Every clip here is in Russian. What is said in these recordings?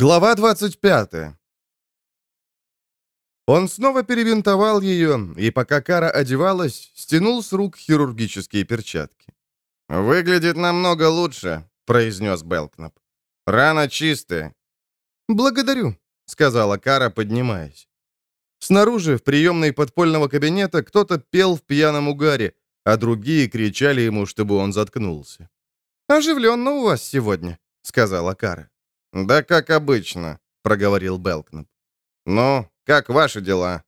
Глава 25. Он снова перебинтовал ее, и пока Кара одевалась, стянул с рук хирургические перчатки. «Выглядит намного лучше», — произнес Белкнап. «Рана чистая». «Благодарю», — сказала Кара, поднимаясь. Снаружи, в приемной подпольного кабинета, кто-то пел в пьяном угаре, а другие кричали ему, чтобы он заткнулся. «Оживленно у вас сегодня», — сказала Кара. «Да как обычно», — проговорил Белкнап. «Ну, как ваши дела?»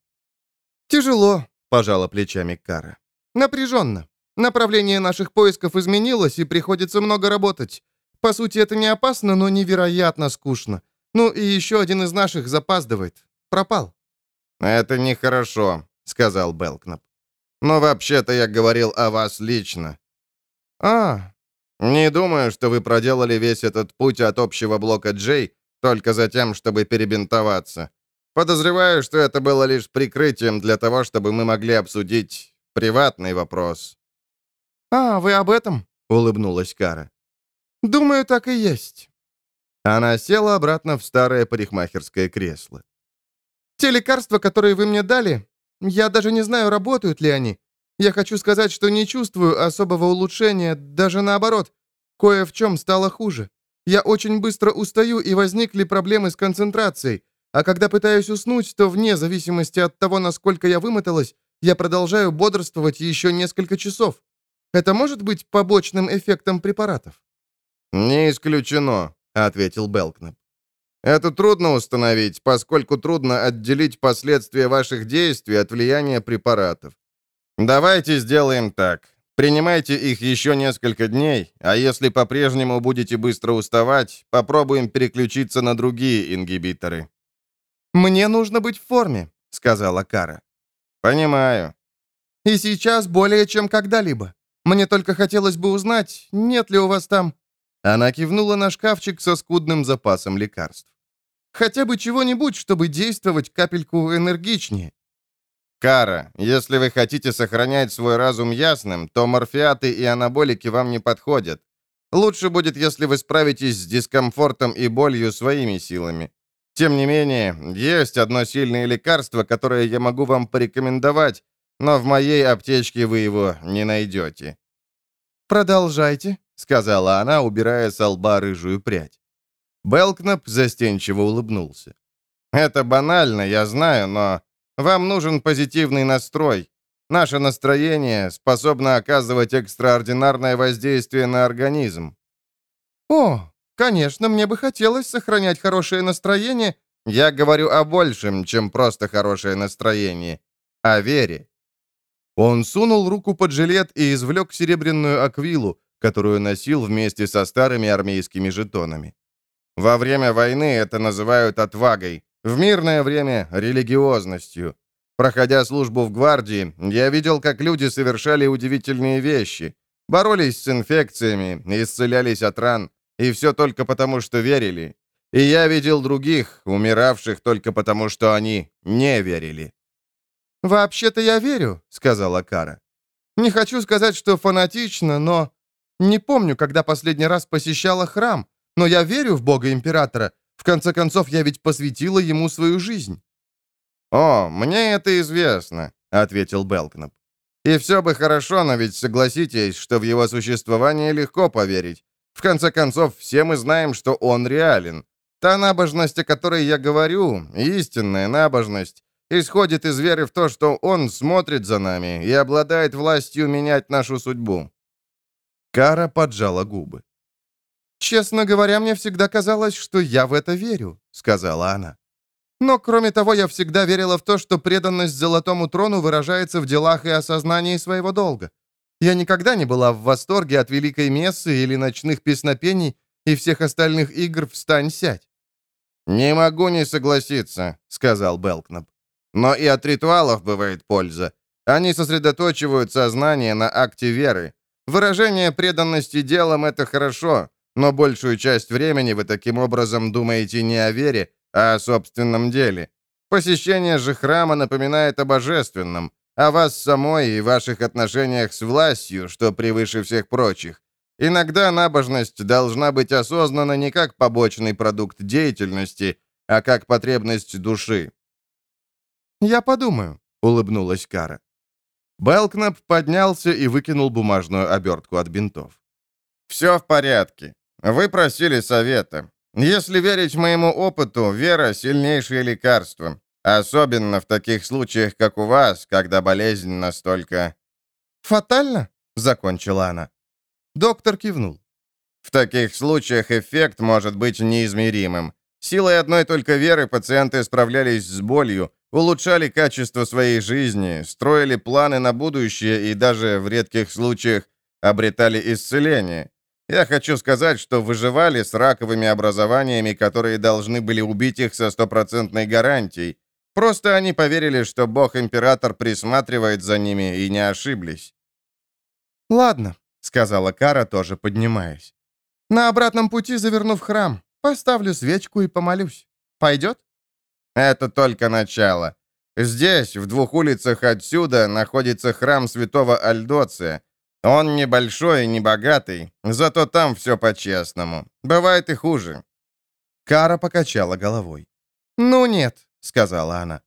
«Тяжело», — пожала плечами Кара. «Напряженно. Направление наших поисков изменилось, и приходится много работать. По сути, это не опасно, но невероятно скучно. Ну и еще один из наших запаздывает. Пропал». «Это нехорошо», — сказал Белкнап. «Но вообще-то я говорил о вас лично». «А, не думаю, что вы проделали весь этот путь от общего блока Джей только за тем, чтобы перебинтоваться. Подозреваю, что это было лишь прикрытием для того, чтобы мы могли обсудить приватный вопрос». «А, вы об этом?» — улыбнулась Кара. «Думаю, так и есть». Она села обратно в старое парикмахерское кресло. «Те лекарства, которые вы мне дали, я даже не знаю, работают ли они. Я хочу сказать, что не чувствую особого улучшения, даже наоборот. Кое в чем стало хуже. Я очень быстро устаю, и возникли проблемы с концентрацией. А когда пытаюсь уснуть, то вне зависимости от того, насколько я вымоталась, я продолжаю бодрствовать еще несколько часов. Это может быть побочным эффектом препаратов?» «Не исключено», — ответил Белкнап. «Это трудно установить, поскольку трудно отделить последствия ваших действий от влияния препаратов. «Давайте сделаем так. Принимайте их еще несколько дней, а если по-прежнему будете быстро уставать, попробуем переключиться на другие ингибиторы». «Мне нужно быть в форме», — сказала Кара. «Понимаю». «И сейчас более чем когда-либо. Мне только хотелось бы узнать, нет ли у вас там...» Она кивнула на шкафчик со скудным запасом лекарств. «Хотя бы чего-нибудь, чтобы действовать капельку энергичнее. Кара, если вы хотите сохранять свой разум ясным, то морфиаты и анаболики вам не подходят. Лучше будет, если вы справитесь с дискомфортом и болью своими силами. Тем не менее, есть одно сильное лекарство, которое я могу вам порекомендовать, но в моей аптечке вы его не найдете». «Продолжайте», — сказала она, убирая с лба рыжую прядь. Белкнап застенчиво улыбнулся. «Это банально, я знаю, но вам нужен позитивный настрой. Наше настроение способно оказывать экстраординарное воздействие на организм». «О, конечно, мне бы хотелось сохранять хорошее настроение». «Я говорю о большем, чем просто хорошее настроение. О вере». Он сунул руку под жилет и извлек серебряную аквилу, которую носил вместе со старыми армейскими жетонами. Во время войны это называют отвагой, в мирное время — религиозностью. Проходя службу в гвардии, я видел, как люди совершали удивительные вещи. Боролись с инфекциями, исцелялись от ран. И все только потому, что верили. И я видел других, умиравших только потому, что они не верили. «Вообще-то я верю», — сказала Кара. «Не хочу сказать, что фанатично, но... Не помню, когда последний раз посещала храм, но я верю в Бога Императора в конце концов, я ведь посвятила ему свою жизнь». «О, мне это известно», — ответил Белкнап. «И все бы хорошо, но ведь согласитесь, что в его существование легко поверить. В конце концов, все мы знаем, что он реален. Та набожность, о которой я говорю, истинная набожность, исходит из веры в то, что он смотрит за нами и обладает властью менять нашу судьбу». Кара поджала губы. «Честно говоря, мне всегда казалось, что я в это верю», — сказала она. «Но, кроме того, я всегда верила в то, что преданность Золотому Трону выражается в делах и осознании своего долга. Я никогда не была в восторге от Великой Мессы или ночных песнопений и всех остальных игр «Встань-сядь». «Не могу не согласиться», — сказал Белкнап. «Но и от ритуалов бывает польза. Они сосредоточивают сознание на акте веры. Выражение преданности делом — это хорошо, но большую часть времени вы таким образом думаете не о вере, а о собственном деле. Посещение же храма напоминает о божественном, о вас самой и ваших отношениях с властью, что превыше всех прочих. Иногда набожность должна быть осознана не как побочный продукт деятельности, а как потребность души. «Я подумаю», — улыбнулась Кара. Белкнап поднялся и выкинул бумажную обертку от бинтов. «Все в порядке. Вы просили совета. Если верить моему опыту, вера — сильнейшее лекарство. Особенно в таких случаях, как у вас, когда болезнь настолько...» «Фатально?» — закончила она. Доктор кивнул. «В таких случаях эффект может быть неизмеримым. Силой одной только веры пациенты справлялись с болью, улучшали качество своей жизни, строили планы на будущее и даже в редких случаях обретали исцеление. Я хочу сказать, что выживали с раковыми образованиями, которые должны были убить их со стопроцентной гарантией. Просто они поверили, что бог-император присматривает за ними и не ошиблись. «Ладно», — сказала Кара, тоже поднимаясь. «На обратном пути заверну в храм, поставлю свечку и помолюсь. Пойдет?» Это только начало. Здесь, в двух улицах отсюда, находится храм святого Альдоция. Он небольшой и не богатый, зато там все по-честному. Бывает и хуже». Кара покачала головой. «Ну нет», — сказала она.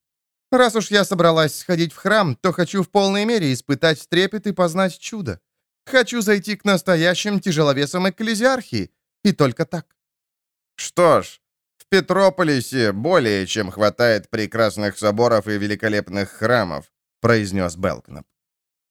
«Раз уж я собралась сходить в храм, то хочу в полной мере испытать трепет и познать чудо. Хочу зайти к настоящим тяжеловесам экклезиархии, и только так». «Что ж, Петрополисе более чем хватает прекрасных соборов и великолепных храмов», произнес Белкнап.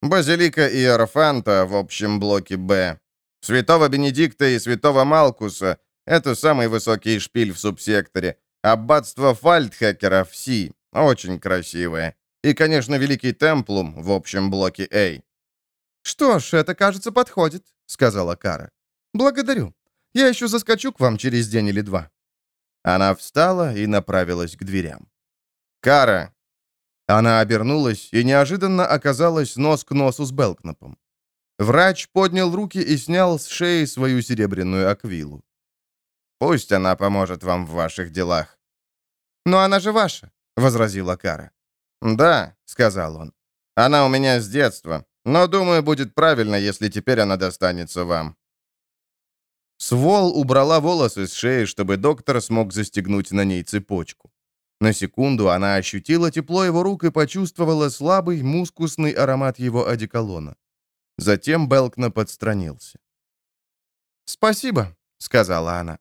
«Базилика Иерофанта в общем блоке «Б». Святого Бенедикта и Святого Малкуса — это самый высокий шпиль в субсекторе. Аббатство Фальдхекера в Си — очень красивое. И, конечно, Великий Темплум в общем блоке «А». «Что ж, это, кажется, подходит», — сказала Кара. «Благодарю. Я еще заскочу к вам через день или два». Она встала и направилась к дверям. «Кара!» Она обернулась и неожиданно оказалась нос к носу с Белкнапом. Врач поднял руки и снял с шеи свою серебряную аквилу. «Пусть она поможет вам в ваших делах». «Но она же ваша», — возразила Кара. «Да», — сказал он. «Она у меня с детства, но, думаю, будет правильно, если теперь она достанется вам». Свол убрала волосы с шеи, чтобы доктор смог застегнуть на ней цепочку. На секунду она ощутила тепло его рук и почувствовала слабый, мускусный аромат его одеколона. Затем Белкна подстранился. «Спасибо», — сказала она.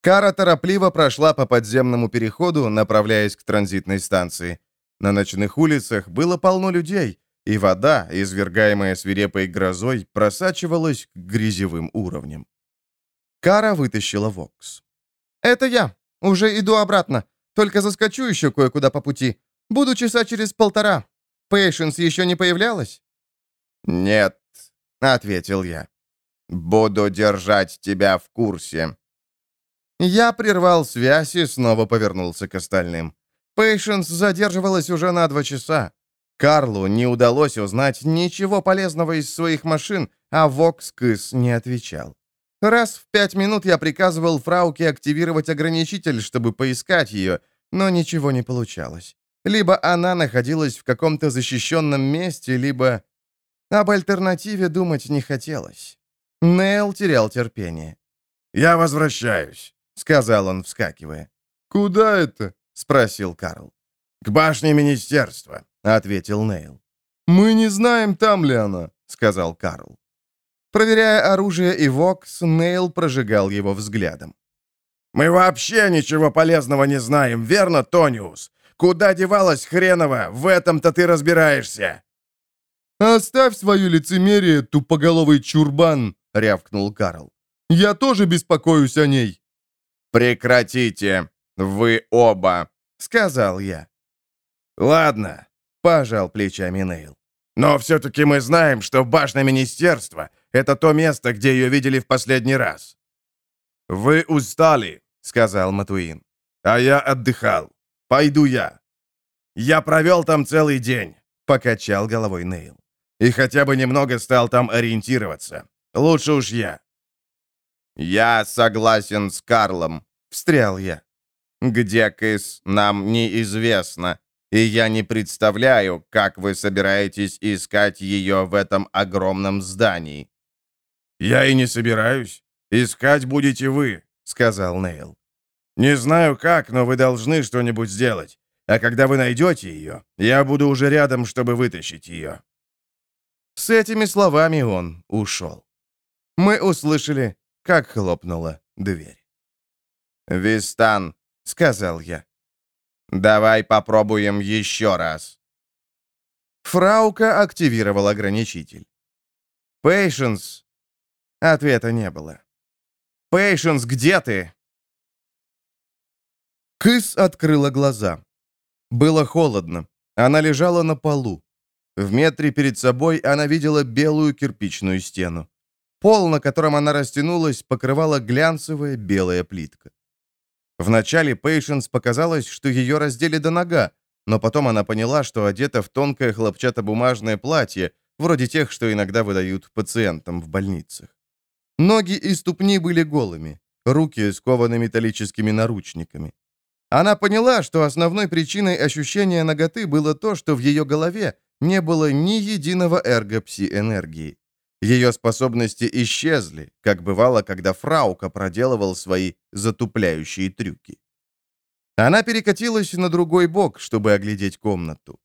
Кара торопливо прошла по подземному переходу, направляясь к транзитной станции. На ночных улицах было полно людей, и вода, извергаемая свирепой грозой, просачивалась к грязевым уровням. Кара вытащила Вокс. «Это я. Уже иду обратно. Только заскочу еще кое-куда по пути. Буду часа через полтора. Пейшенс еще не появлялась?» «Нет», — ответил я. «Буду держать тебя в курсе». Я прервал связь и снова повернулся к остальным. Пейшенс задерживалась уже на два часа. Карлу не удалось узнать ничего полезного из своих машин, а Вокскыс не отвечал. Раз в пять минут я приказывал Фрауке активировать ограничитель, чтобы поискать ее, но ничего не получалось. Либо она находилась в каком-то защищенном месте, либо... Об альтернативе думать не хотелось. Нейл терял терпение. «Я возвращаюсь», — сказал он, вскакивая. «Куда это?» — спросил Карл. «К башне министерства», — ответил Нейл. «Мы не знаем, там ли она», — сказал Карл. Проверяя оружие и Вокс, Нейл прожигал его взглядом. «Мы вообще ничего полезного не знаем, верно, Тониус? Куда девалась хренова? В этом-то ты разбираешься!» «Оставь свое лицемерие, тупоголовый чурбан!» — рявкнул Карл. «Я тоже беспокоюсь о ней!» «Прекратите! Вы оба!» — сказал я. «Ладно, Пожал плечами Нейл. «Но все-таки мы знаем, что башня министерства — это то место, где ее видели в последний раз». «Вы устали», — сказал Матуин. «А я отдыхал. Пойду я». «Я провел там целый день», — покачал головой Нейл. «И хотя бы немного стал там ориентироваться. Лучше уж я». «Я согласен с Карлом», — встрял я. «Где Кыс, нам неизвестно и я не представляю, как вы собираетесь искать ее в этом огромном здании. «Я и не собираюсь. Искать будете вы», — сказал Нейл. «Не знаю как, но вы должны что-нибудь сделать. А когда вы найдете ее, я буду уже рядом, чтобы вытащить ее». С этими словами он ушел. Мы услышали, как хлопнула дверь. «Вистан», — сказал я. «Давай попробуем еще раз». Фраука активировал ограничитель. «Пейшенс». Ответа не было. «Пейшенс, где ты?» Кыс открыла глаза. Было холодно. Она лежала на полу. В метре перед собой она видела белую кирпичную стену. Пол, на котором она растянулась, покрывала глянцевая белая плитка. Вначале Пейшенс показалось, что ее раздели до нога, но потом она поняла, что одета в тонкое хлопчатобумажное платье, вроде тех, что иногда выдают пациентам в больницах. Ноги и ступни были голыми, руки скованы металлическими наручниками. Она поняла, что основной причиной ощущения ноготы было то, что в ее голове не было ни единого эрго-пси-энергии. Ее способности исчезли, как бывало, когда Фраука проделывал свои затупляющие трюки. Она перекатилась на другой бок, чтобы оглядеть комнату.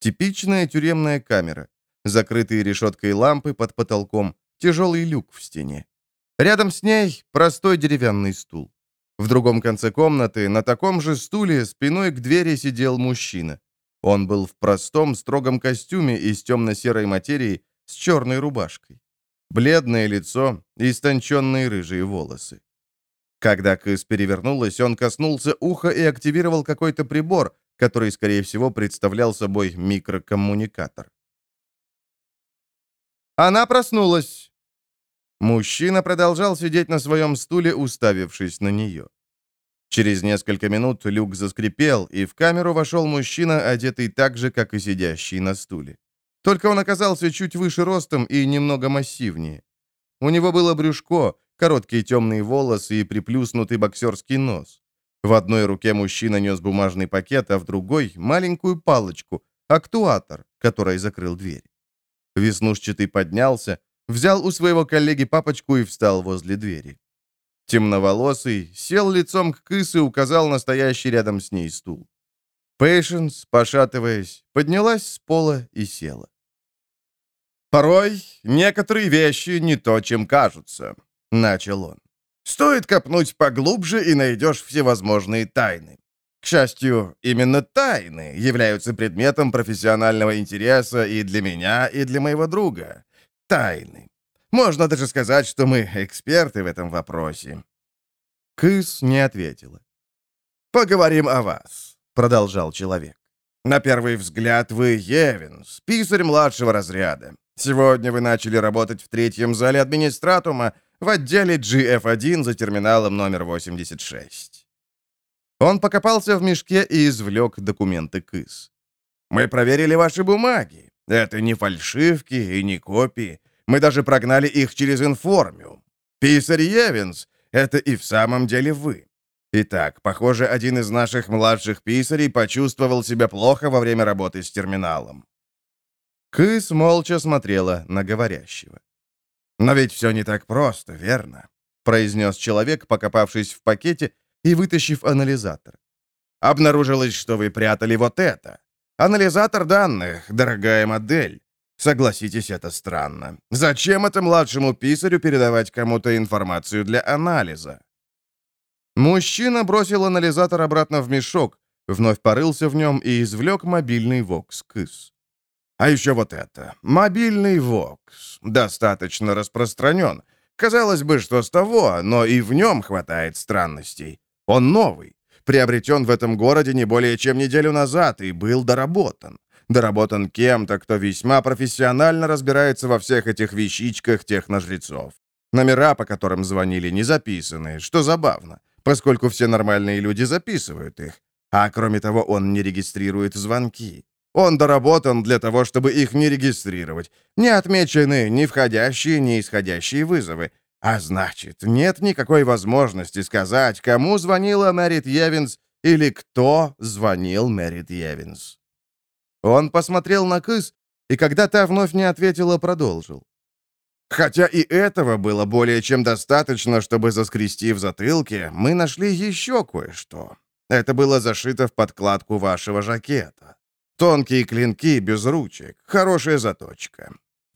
Типичная тюремная камера. Закрытые решеткой лампы под потолком, тяжелый люк в стене. Рядом с ней простой деревянный стул. В другом конце комнаты на таком же стуле спиной к двери сидел мужчина. Он был в простом, строгом костюме из темно-серой материи с черной рубашкой. Бледное лицо, истонченные рыжие волосы. Когда Кыс перевернулась, он коснулся уха и активировал какой-то прибор, который, скорее всего, представлял собой микрокоммуникатор. Она проснулась. Мужчина продолжал сидеть на своем стуле, уставившись на нее. Через несколько минут люк заскрипел, и в камеру вошел мужчина, одетый так же, как и сидящий на стуле. Только он оказался чуть выше ростом и немного массивнее. У него было брюшко, короткие темные волосы и приплюснутый боксерский нос. В одной руке мужчина нес бумажный пакет, а в другой — маленькую палочку, актуатор, который закрыл дверь. Веснушчатый поднялся, взял у своего коллеги папочку и встал возле двери. Темноволосый сел лицом к кыс и указал настоящий рядом с ней стул. Пейшенс, пошатываясь, поднялась с пола и села. «Порой некоторые вещи не то, чем кажутся», — начал он. «Стоит копнуть поглубже, и найдешь всевозможные тайны. К счастью, именно тайны являются предметом профессионального интереса и для меня, и для моего друга. Тайны. Можно даже сказать, что мы эксперты в этом вопросе». Кыс не ответила. «Поговорим о вас», — продолжал человек. «На первый взгляд вы Евинс, писарь младшего разряда. Сегодня вы начали работать в третьем зале администратума в отделе GF1 за терминалом номер 86». Он покопался в мешке и извлек документы КИС. «Мы проверили ваши бумаги. Это не фальшивки и не копии. Мы даже прогнали их через информиум. Писарь Евинс, это и в самом деле вы. Итак, похоже, один из наших младших писарей почувствовал себя плохо во время работы с терминалом. Кыс молча смотрела на говорящего. «Но ведь все не так просто, верно?» произнес человек, покопавшись в пакете и вытащив анализатор. «Обнаружилось, что вы прятали вот это. Анализатор данных, дорогая модель. Согласитесь, это странно. Зачем это младшему писарю передавать кому-то информацию для анализа? Мужчина бросил анализатор обратно в мешок, вновь порылся в нем и извлек мобильный Вокс-Кыс. А еще вот это. Мобильный Вокс. Достаточно распространен. Казалось бы, что с того, но и в нем хватает странностей. Он новый. Приобретен в этом городе не более чем неделю назад и был доработан доработан кем-то, кто весьма профессионально разбирается во всех этих вещичках техножрецов. Номера, по которым звонили, не записаны, что забавно, поскольку все нормальные люди записывают их. А кроме того, он не регистрирует звонки. Он доработан для того, чтобы их не регистрировать. Не отмечены ни входящие, ни исходящие вызовы. А значит, нет никакой возможности сказать, кому звонила Мэрит Евинс или кто звонил Мэрит Евинс. Он посмотрел на Кыс, и когда та вновь не ответила, продолжил. Хотя и этого было более чем достаточно, чтобы заскрести в затылке, мы нашли еще кое-что. Это было зашито в подкладку вашего жакета. Тонкие клинки без ручек, хорошая заточка.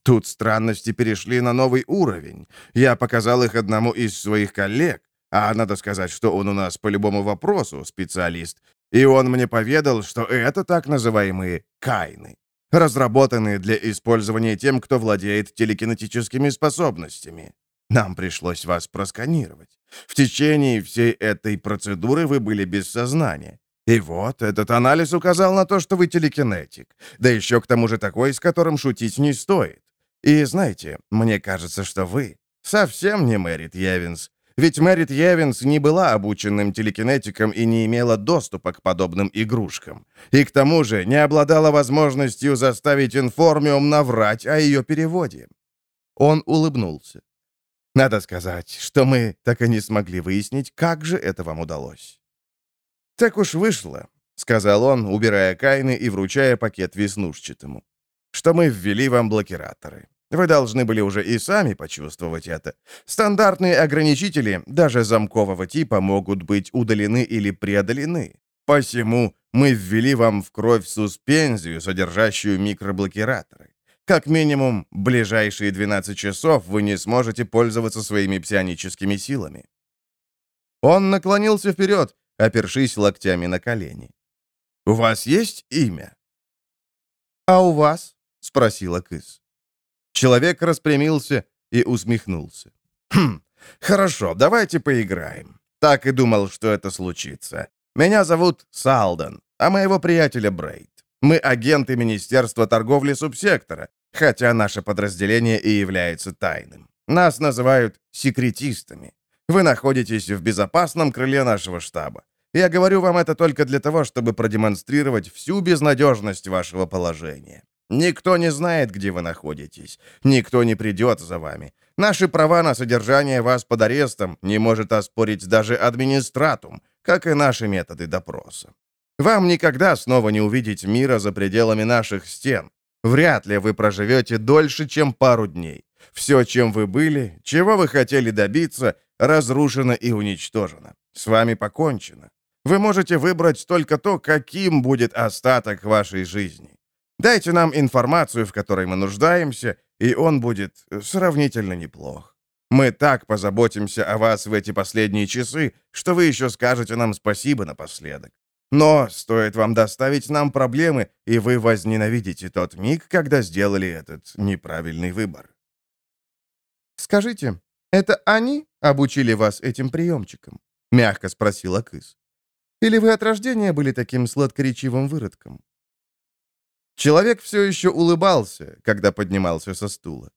Тут странности перешли на новый уровень. Я показал их одному из своих коллег, а надо сказать, что он у нас по любому вопросу специалист, и он мне поведал, что это так называемые кайны, разработанные для использования тем, кто владеет телекинетическими способностями. Нам пришлось вас просканировать. В течение всей этой процедуры вы были без сознания. И вот, этот анализ указал на то, что вы телекинетик. Да еще к тому же такой, с которым шутить не стоит. И знаете, мне кажется, что вы совсем не Мэрит Евинс. Ведь Мэрит Евинс не была обученным телекинетиком и не имела доступа к подобным игрушкам. И к тому же не обладала возможностью заставить информиум наврать о ее переводе. Он улыбнулся. Надо сказать, что мы так и не смогли выяснить, как же это вам удалось. «Так уж вышло», — сказал он, убирая кайны и вручая пакет веснушчатому что мы ввели вам блокираторы. Вы должны были уже и сами почувствовать это. Стандартные ограничители, даже замкового типа, могут быть удалены или преодолены. Посему мы ввели вам в кровь суспензию, содержащую микроблокираторы. Как минимум, ближайшие 12 часов вы не сможете пользоваться своими псионическими силами. Он наклонился вперед, опершись локтями на колени. «У вас есть имя?» «А у вас?» — спросила Кыс. Человек распрямился и усмехнулся. «Хм, хорошо, давайте поиграем. Так и думал, что это случится. Меня зовут Салден, а моего приятеля Брейд. Мы агенты Министерства торговли субсектора, хотя наше подразделение и является тайным. Нас называют секретистами. Вы находитесь в безопасном крыле нашего штаба. Я говорю вам это только для того, чтобы продемонстрировать всю безнадежность вашего положения. Никто не знает, где вы находитесь. Никто не придет за вами. Наши права на содержание вас под арестом не может оспорить даже администратум, как и наши методы допроса. Вам никогда снова не увидеть мира за пределами наших стен. Вряд ли вы проживете дольше, чем пару дней. Все, чем вы были, чего вы хотели добиться, разрушено и уничтожено. С вами покончено. Вы можете выбрать только то, каким будет остаток вашей жизни. Дайте нам информацию, в которой мы нуждаемся, и он будет э, сравнительно неплох. Мы так позаботимся о вас в эти последние часы, что вы еще скажете нам спасибо напоследок. Но стоит вам доставить нам проблемы, и вы возненавидите тот миг, когда сделали этот неправильный выбор. «Скажите, это они обучили вас этим приемчикам?» — мягко спросила Кыс. «Или вы от рождения были таким сладкоречивым выродком?» Человек все еще улыбался, когда поднимался со стула.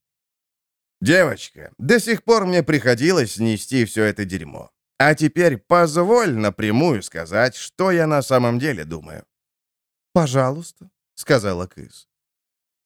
«Девочка, до сих пор мне приходилось нести все это дерьмо. А теперь позволь напрямую сказать, что я на самом деле думаю». «Пожалуйста», — сказала Кыс.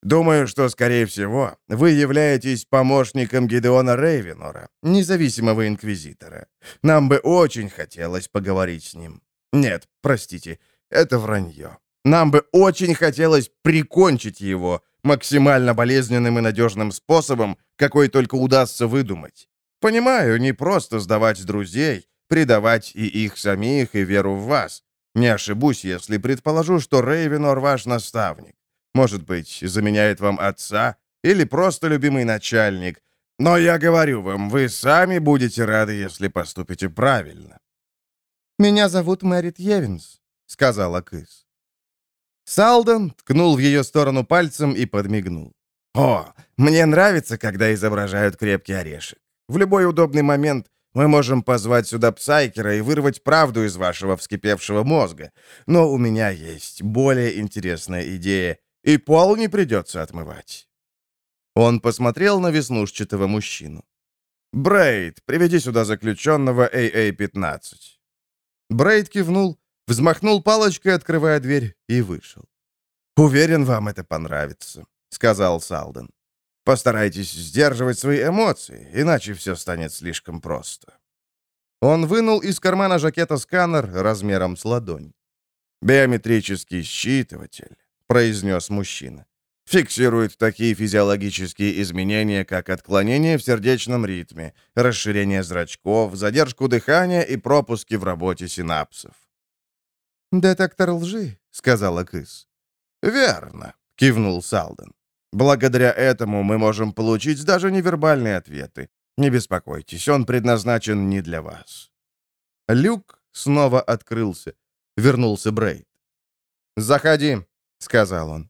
«Думаю, что, скорее всего, вы являетесь помощником Гидеона Рейвенора, независимого инквизитора. Нам бы очень хотелось поговорить с ним. Нет, простите, это вранье. Нам бы очень хотелось прикончить его максимально болезненным и надежным способом, какой только удастся выдумать. Понимаю, не просто сдавать друзей, предавать и их самих, и веру в вас. Не ошибусь, если предположу, что Рейвенор ваш наставник. Может быть, заменяет вам отца или просто любимый начальник. Но я говорю вам, вы сами будете рады, если поступите правильно. «Меня зовут Мэрит Евинс», — сказала Кыс. Салден ткнул в ее сторону пальцем и подмигнул. «О, мне нравится, когда изображают крепкий орешек. В любой удобный момент мы можем позвать сюда Псайкера и вырвать правду из вашего вскипевшего мозга. Но у меня есть более интересная идея, и пол не придется отмывать». Он посмотрел на веснушчатого мужчину. «Брейд, приведи сюда заключенного AA-15». Брейд кивнул, взмахнул палочкой, открывая дверь, и вышел. «Уверен, вам это понравится», — сказал Салден. «Постарайтесь сдерживать свои эмоции, иначе все станет слишком просто». Он вынул из кармана жакета сканер размером с ладонь. «Биометрический считыватель», — произнес мужчина. Фиксирует такие физиологические изменения, как отклонение в сердечном ритме, расширение зрачков, задержку дыхания и пропуски в работе синапсов. «Детектор лжи», — сказала Кыс. «Верно», — кивнул Салден. «Благодаря этому мы можем получить даже невербальные ответы. Не беспокойтесь, он предназначен не для вас». Люк снова открылся. Вернулся Брейд. «Заходи», — сказал он.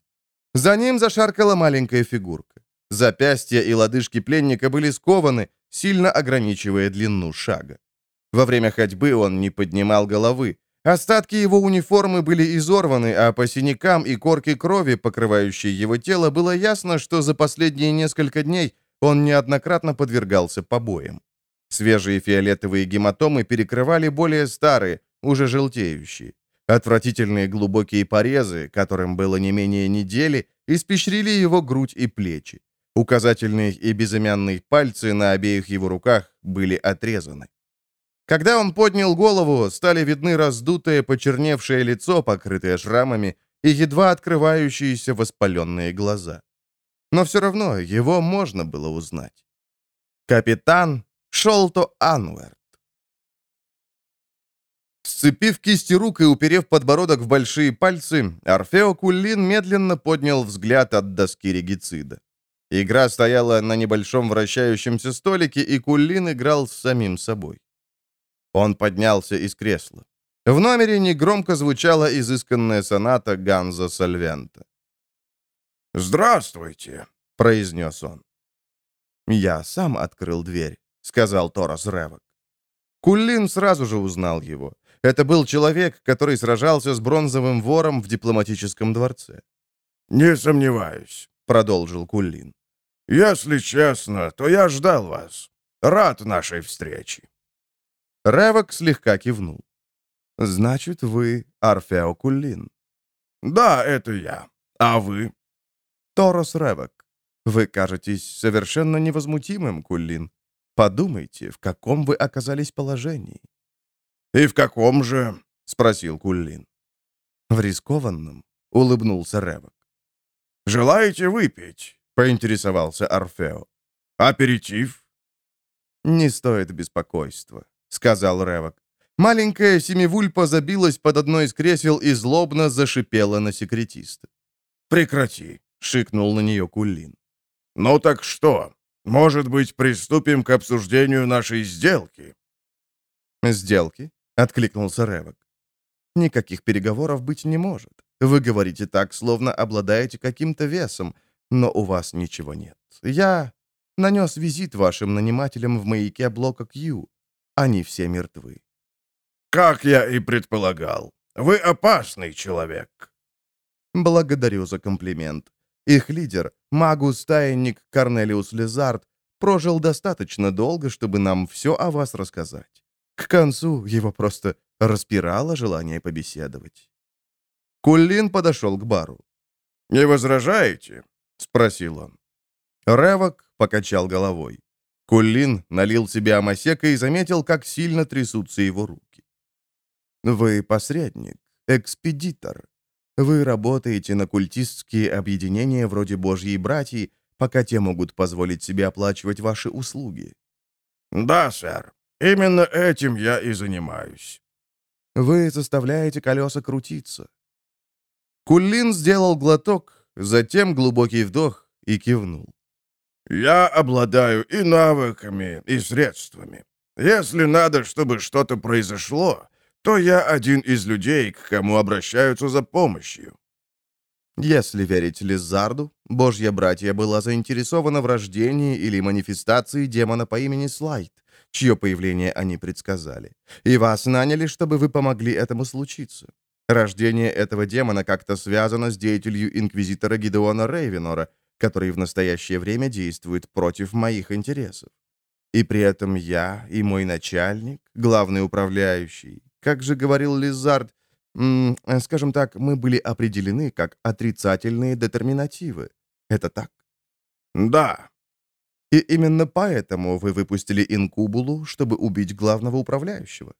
За ним зашаркала маленькая фигурка. Запястья и лодыжки пленника были скованы, сильно ограничивая длину шага. Во время ходьбы он не поднимал головы. Остатки его униформы были изорваны, а по синякам и корке крови, покрывающей его тело, было ясно, что за последние несколько дней он неоднократно подвергался побоям. Свежие фиолетовые гематомы перекрывали более старые, уже желтеющие. Отвратительные глубокие порезы, которым было не менее недели, испещрили его грудь и плечи. Указательные и безымянные пальцы на обеих его руках были отрезаны. Когда он поднял голову, стали видны раздутое, почерневшее лицо, покрытое шрамами, и едва открывающиеся воспаленные глаза. Но все равно его можно было узнать. Капитан Шолто Анвер. Сцепив кисти рук и уперев подбородок в большие пальцы, Орфео Куллин медленно поднял взгляд от доски регицида. Игра стояла на небольшом вращающемся столике, и Куллин играл с самим собой. Он поднялся из кресла. В номере негромко звучала изысканная соната Ганза Сальвента. «Здравствуйте», — произнес он. «Я сам открыл дверь», — сказал Торос Ревок. Куллин сразу же узнал его. Это был человек, который сражался с бронзовым вором в дипломатическом дворце. «Не сомневаюсь», — продолжил Кулин. «Если честно, то я ждал вас. Рад нашей встрече». Ревок слегка кивнул. «Значит, вы Арфео Кулин?» «Да, это я. А вы?» «Торос Ревок. Вы кажетесь совершенно невозмутимым, Кулин. Подумайте, в каком вы оказались положении». «И в каком же?» — спросил Куллин. «В рискованном», — улыбнулся Ревок. «Желаете выпить?» — поинтересовался Орфео. «Аперитив?» «Не стоит беспокойства», — сказал Ревок. Маленькая семивульпа забилась под одно из кресел и злобно зашипела на секретиста. «Прекрати», — шикнул на нее Куллин. «Ну так что? Может быть, приступим к обсуждению нашей сделки?» «Сделки?» — откликнулся Ревок. «Никаких переговоров быть не может. Вы говорите так, словно обладаете каким-то весом, но у вас ничего нет. Я нанес визит вашим нанимателям в маяке блока Q. Они все мертвы». «Как я и предполагал. Вы опасный человек». «Благодарю за комплимент. Их лидер, магус-тайник Корнелиус Лизард, прожил достаточно долго, чтобы нам все о вас рассказать. К концу его просто распирало желание побеседовать. Куллин подошел к бару. «Не возражаете?» — спросил он. Ревок покачал головой. Куллин налил себе амасека и заметил, как сильно трясутся его руки. «Вы посредник, экспедитор. Вы работаете на культистские объединения вроде Божьей братьи, пока те могут позволить себе оплачивать ваши услуги». «Да, сэр», Именно этим я и занимаюсь. Вы заставляете колеса крутиться. Кулин сделал глоток, затем глубокий вдох и кивнул. Я обладаю и навыками, и средствами. Если надо, чтобы что-то произошло, то я один из людей, к кому обращаются за помощью. Если верить Лизарду, Божья братья была заинтересована в рождении или манифестации демона по имени Слайд чье появление они предсказали. И вас наняли, чтобы вы помогли этому случиться. Рождение этого демона как-то связано с деятелью инквизитора Гидеона Рейвенора, который в настоящее время действует против моих интересов. И при этом я и мой начальник, главный управляющий, как же говорил Лизард, скажем так, мы были определены как отрицательные детерминативы. Это так? Да, и именно поэтому вы выпустили инкубулу, чтобы убить главного управляющего.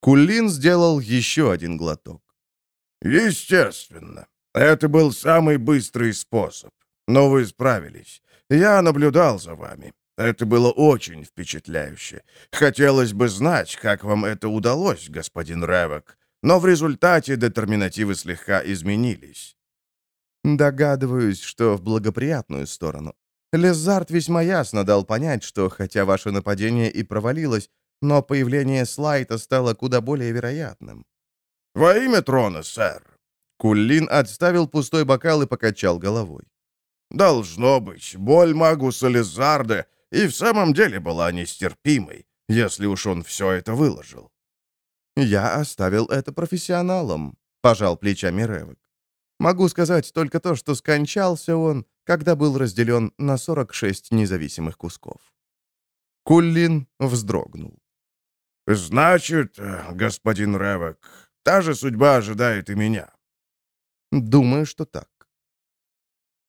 Кулин сделал еще один глоток. Естественно. Это был самый быстрый способ. Но вы справились. Я наблюдал за вами. Это было очень впечатляюще. Хотелось бы знать, как вам это удалось, господин Ревок, но в результате детерминативы слегка изменились. Догадываюсь, что в благоприятную сторону. Лезард весьма ясно дал понять, что хотя ваше нападение и провалилось, но появление Слайта стало куда более вероятным. «Во имя трона, сэр!» Куллин отставил пустой бокал и покачал головой. «Должно быть, боль Магуса Лизарда и в самом деле была нестерпимой, если уж он все это выложил. «Я оставил это профессионалам», — пожал плечами Ревок. «Могу сказать только то, что скончался он, когда был разделен на 46 независимых кусков». Куллин вздрогнул. «Значит, господин Ревок, та же судьба ожидает и меня». «Думаю, что так».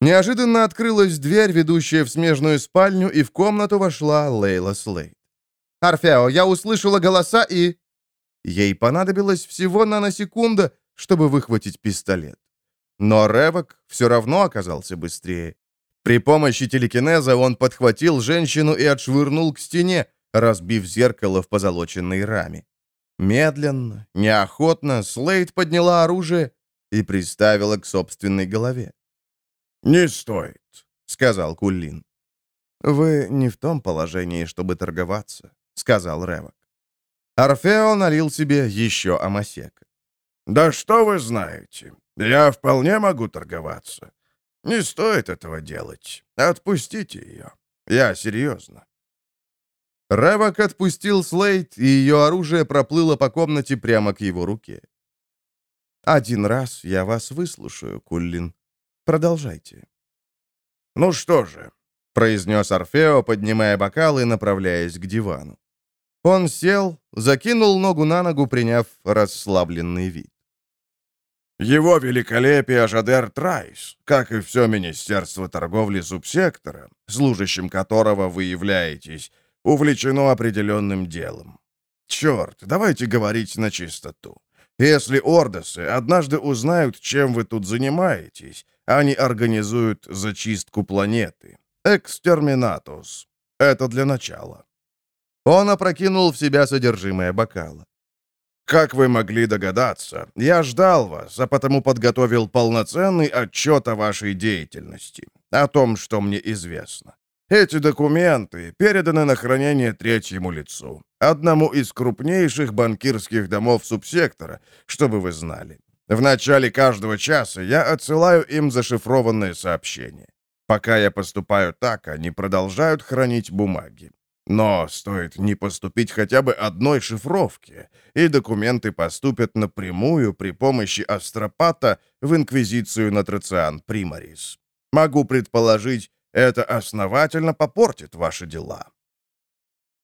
Неожиданно открылась дверь, ведущая в смежную спальню, и в комнату вошла Лейла Слейд. «Орфео, я услышала голоса и...» Ей понадобилось всего наносекунда, чтобы выхватить пистолет. Но Ревок все равно оказался быстрее. При помощи телекинеза он подхватил женщину и отшвырнул к стене, разбив зеркало в позолоченной раме. Медленно, неохотно Слейд подняла оружие и приставила к собственной голове. «Не стоит», — сказал Куллин. «Вы не в том положении, чтобы торговаться», — сказал Ревок. Орфео налил себе еще амасека. «Да что вы знаете, я вполне могу торговаться. Не стоит этого делать. Отпустите ее. Я серьезно». Ревок отпустил Слейд, и ее оружие проплыло по комнате прямо к его руке. «Один раз я вас выслушаю, Куллин. Продолжайте». «Ну что же», — произнес Орфео, поднимая бокал и направляясь к дивану. Он сел, закинул ногу на ногу, приняв расслабленный вид. Его великолепие Жадер Трайс, как и все Министерство торговли субсектора, служащим которого вы являетесь, увлечено определенным делом. Черт, давайте говорить на чистоту. Если Ордосы однажды узнают, чем вы тут занимаетесь, они организуют зачистку планеты. Экстерминатус. Это для начала. Он опрокинул в себя содержимое бокала. Как вы могли догадаться, я ждал вас, а потому подготовил полноценный отчет о вашей деятельности, о том, что мне известно. Эти документы переданы на хранение третьему лицу, одному из крупнейших банкирских домов субсектора, чтобы вы знали. В начале каждого часа я отсылаю им зашифрованное сообщение. Пока я поступаю так, они продолжают хранить бумаги. Но стоит не поступить хотя бы одной шифровки, и документы поступят напрямую при помощи астропата в Инквизицию на Трациан Примарис. Могу предположить, это основательно попортит ваши дела».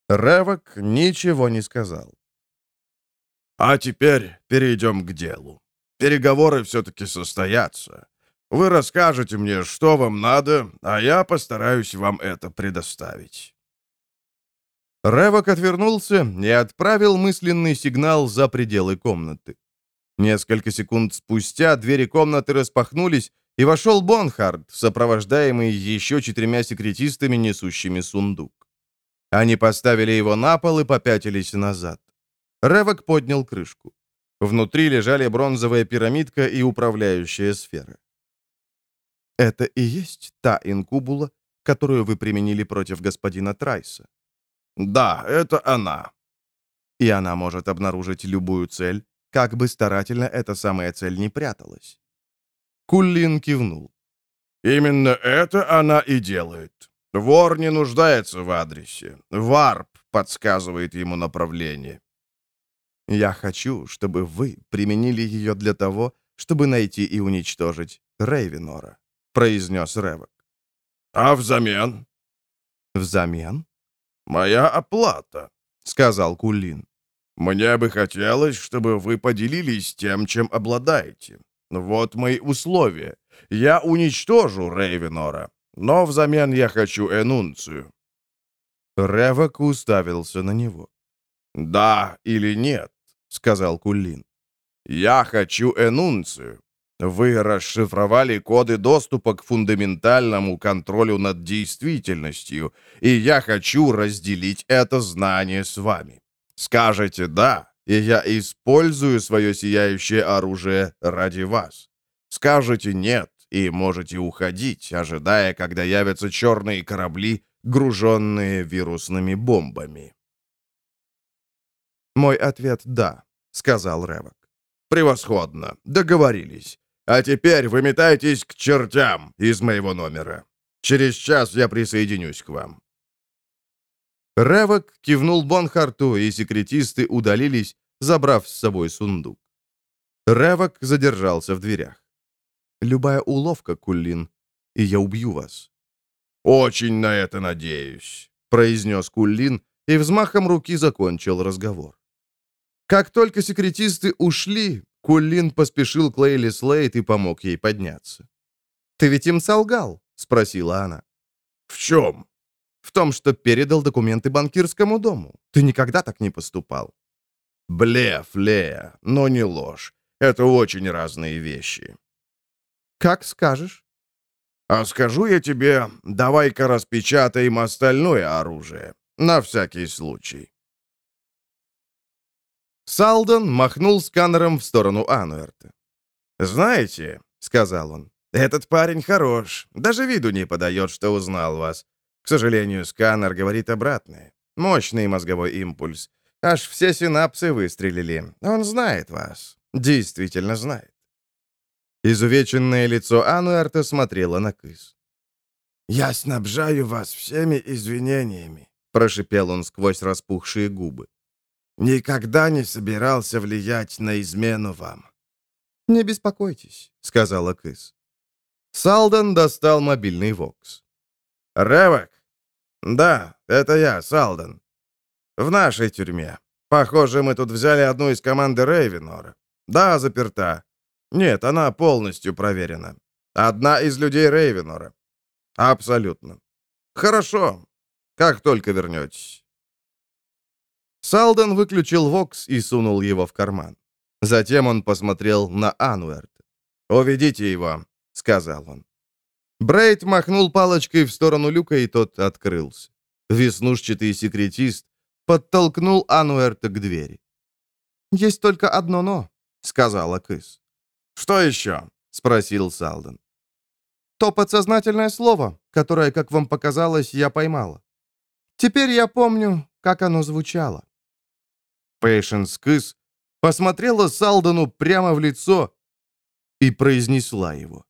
Ревок ничего не сказал. «А теперь перейдем к делу. Переговоры все-таки состоятся. Вы расскажете мне, что вам надо, а я постараюсь вам это предоставить». Ревок отвернулся и отправил мысленный сигнал за пределы комнаты. Несколько секунд спустя двери комнаты распахнулись, и вошел Бонхард, сопровождаемый еще четырьмя секретистами, несущими сундук. Они поставили его на пол и попятились назад. Ревок поднял крышку. Внутри лежали бронзовая пирамидка и управляющая сфера. «Это и есть та инкубула, которую вы применили против господина Трайса?» «Да, это она». «И она может обнаружить любую цель, как бы старательно эта самая цель не пряталась». Куллин кивнул. «Именно это она и делает. Вор не нуждается в адресе. Варп подсказывает ему направление. Я хочу, чтобы вы применили ее для того, чтобы найти и уничтожить Рейвенора», — произнес Ревок. «А взамен?» «Взамен?» «Моя оплата», — сказал Кулин. «Мне бы хотелось, чтобы вы поделились тем, чем обладаете. Вот мои условия. Я уничтожу Рейвенора, но взамен я хочу Энунцию». Ревок уставился на него. «Да или нет?» Сказал Кулин. «Я хочу энунцию. Вы расшифровали коды доступа к фундаментальному контролю над действительностью, и я хочу разделить это знание с вами. Скажете «да», и я использую свое сияющее оружие ради вас. Скажете «нет», и можете уходить, ожидая, когда явятся черные корабли, груженные вирусными бомбами. «Мой ответ — да», — сказал Ревок. «Превосходно. Договорились. А теперь выметайтесь к чертям из моего номера. Через час я присоединюсь к вам». Ревок кивнул Бонхарту, и секретисты удалились, забрав с собой сундук. Ревок задержался в дверях. «Любая уловка, Куллин, и я убью вас». «Очень на это надеюсь», — произнес Куллин и взмахом руки закончил разговор. Как только секретисты ушли, Куллин поспешил к Лейли Слейд и помог ей подняться. «Ты ведь им солгал?» — спросила она. «В чем?» «В том, что передал документы банкирскому дому. Ты никогда так не поступал». «Блеф, Лея, но не ложь. Это очень разные вещи». «Как скажешь». «А скажу я тебе, давай-ка распечатаем остальное оружие. На всякий случай». Салдон махнул сканером в сторону Ануэрта. «Знаете», — сказал он, — «этот парень хорош, даже виду не подает, что узнал вас. К сожалению, сканер говорит обратное. Мощный мозговой импульс. Аж все синапсы выстрелили. Он знает вас. Действительно знает». Изувеченное лицо Ануэрта смотрело на Кыс. «Я снабжаю вас всеми извинениями», — прошипел он сквозь распухшие губы. Никогда не собирался влиять на измену вам». «Не беспокойтесь», — сказала Кыс. Салден достал мобильный Вокс. «Ревок?» «Да, это я, Салден. В нашей тюрьме. Похоже, мы тут взяли одну из команды Рейвенора. Да, заперта. Нет, она полностью проверена. Одна из людей Рейвенора. Абсолютно. Хорошо. Как только вернетесь. Салден выключил Вокс и сунул его в карман. Затем он посмотрел на Ануэрт. «Уведите его», — сказал он. Брейд махнул палочкой в сторону люка, и тот открылся. Веснушчатый секретист подтолкнул Ануэрта к двери. «Есть только одно «но», — сказала Кыс. «Что еще?» — спросил Салден. «То подсознательное слово, которое, как вам показалось, я поймала. Теперь я помню, как оно звучало». Пейшенс Кыс посмотрела Салдану прямо в лицо и произнесла его.